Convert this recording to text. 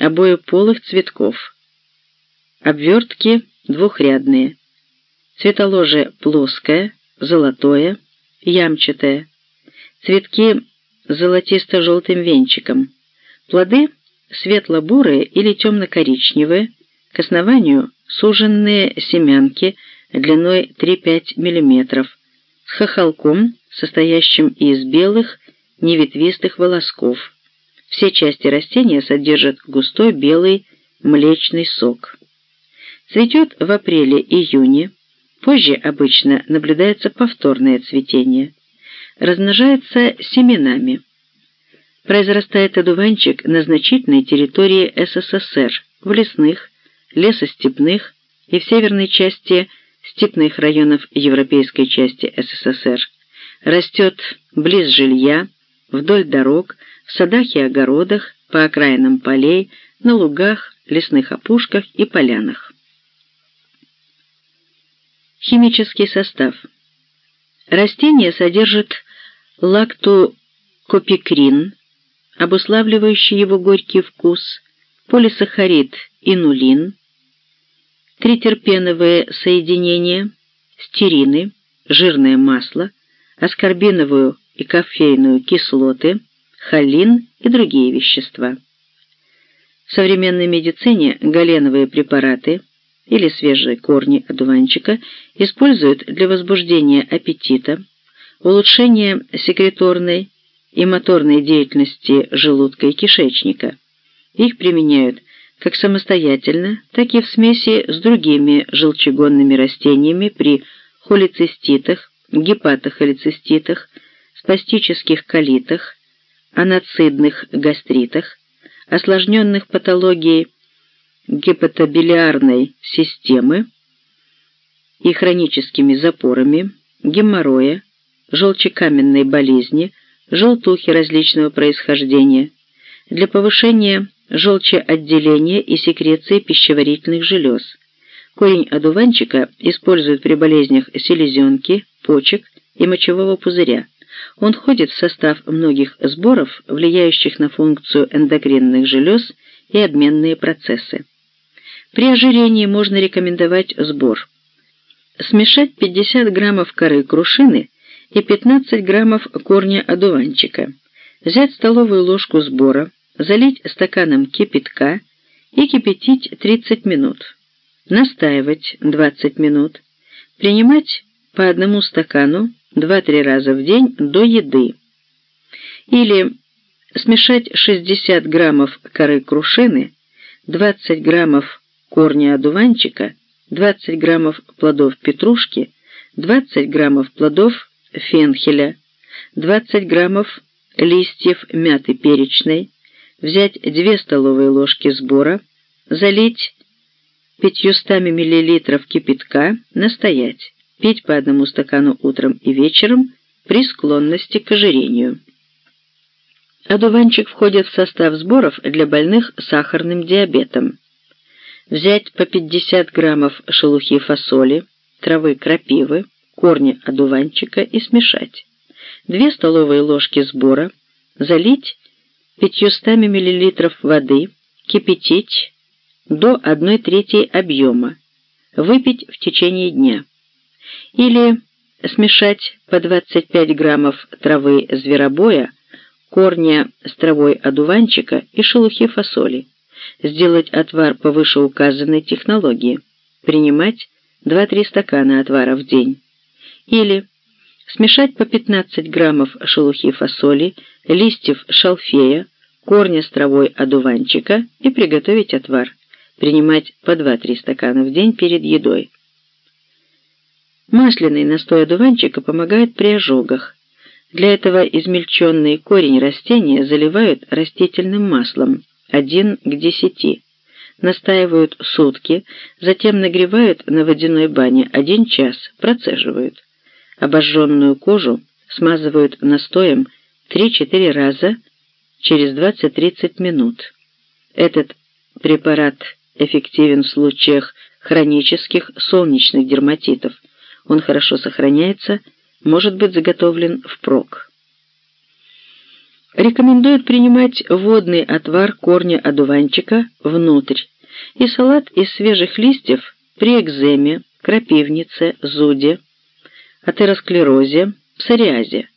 обоеполых цветков. Обвертки двухрядные. Цветоложе плоское, золотое, ямчатое. Цветки золотисто-желтым венчиком. Плоды светло-бурые или темно-коричневые, к основанию суженные семянки длиной 3-5 мм, с хохолком, состоящим из белых неветвистых волосков. Все части растения содержат густой белый млечный сок. Цветет в апреле-июне, позже обычно наблюдается повторное цветение. Размножается семенами. Произрастает одуванчик на значительной территории СССР, в лесных, лесостепных и в северной части степных районов европейской части СССР. Растет близ жилья, вдоль дорог, в садах и огородах, по окраинам полей, на лугах, лесных опушках и полянах. Химический состав. Растение содержит лактокопикрин, обуславливающий его горький вкус, полисахарид инулин, тритерпеновые соединения, стерины, жирное масло, аскорбиновую и кофейную кислоты, холин и другие вещества. В современной медицине галеновые препараты или свежие корни одуванчика используют для возбуждения аппетита, улучшения секреторной и моторной деятельности желудка и кишечника. Их применяют как самостоятельно, так и в смеси с другими желчегонными растениями при холециститах, гепатохолециститах, спастических колитах, анацидных гастритах, осложненных патологией гепатобилиарной системы и хроническими запорами, геморроя, желчекаменной болезни, желтухи различного происхождения, для повышения желчеотделения и секреции пищеварительных желез. Корень одуванчика используют при болезнях селезенки, почек и мочевого пузыря. Он входит в состав многих сборов, влияющих на функцию эндокринных желез и обменные процессы. При ожирении можно рекомендовать сбор. Смешать 50 граммов коры крушины и 15 граммов корня одуванчика. Взять столовую ложку сбора, залить стаканом кипятка и кипятить 30 минут. Настаивать 20 минут. Принимать по одному стакану 2-3 раза в день до еды. Или смешать 60 граммов коры крушины, 20 граммов корня одуванчика, 20 граммов плодов петрушки, 20 граммов плодов фенхеля, 20 граммов листьев мяты перечной, взять 2 столовые ложки сбора, залить 500 мл кипятка, настоять, пить по одному стакану утром и вечером при склонности к ожирению. Одуванчик входит в состав сборов для больных сахарным диабетом. Взять по 50 граммов шелухи фасоли, травы крапивы, корни одуванчика и смешать. 2 столовые ложки сбора, залить 500 мл воды, кипятить до 1 трети объема, выпить в течение дня. Или смешать по 25 граммов травы зверобоя, корня с травой одуванчика и шелухи фасоли. Сделать отвар по вышеуказанной технологии. Принимать 2-3 стакана отвара в день. Или смешать по 15 граммов шелухи фасоли, листьев шалфея, корня с травой одуванчика и приготовить отвар. Принимать по 2-3 стакана в день перед едой. Масляный настой одуванчика помогает при ожогах. Для этого измельченный корень растения заливают растительным маслом 1 к 10. Настаивают сутки, затем нагревают на водяной бане 1 час, процеживают. Обожженную кожу смазывают настоем 3-4 раза через 20-30 минут. Этот препарат эффективен в случаях хронических солнечных дерматитов. Он хорошо сохраняется, может быть заготовлен впрок. Рекомендуют принимать водный отвар корня одуванчика внутрь и салат из свежих листьев при экземе, крапивнице, зуде, атеросклерозе, псориазе.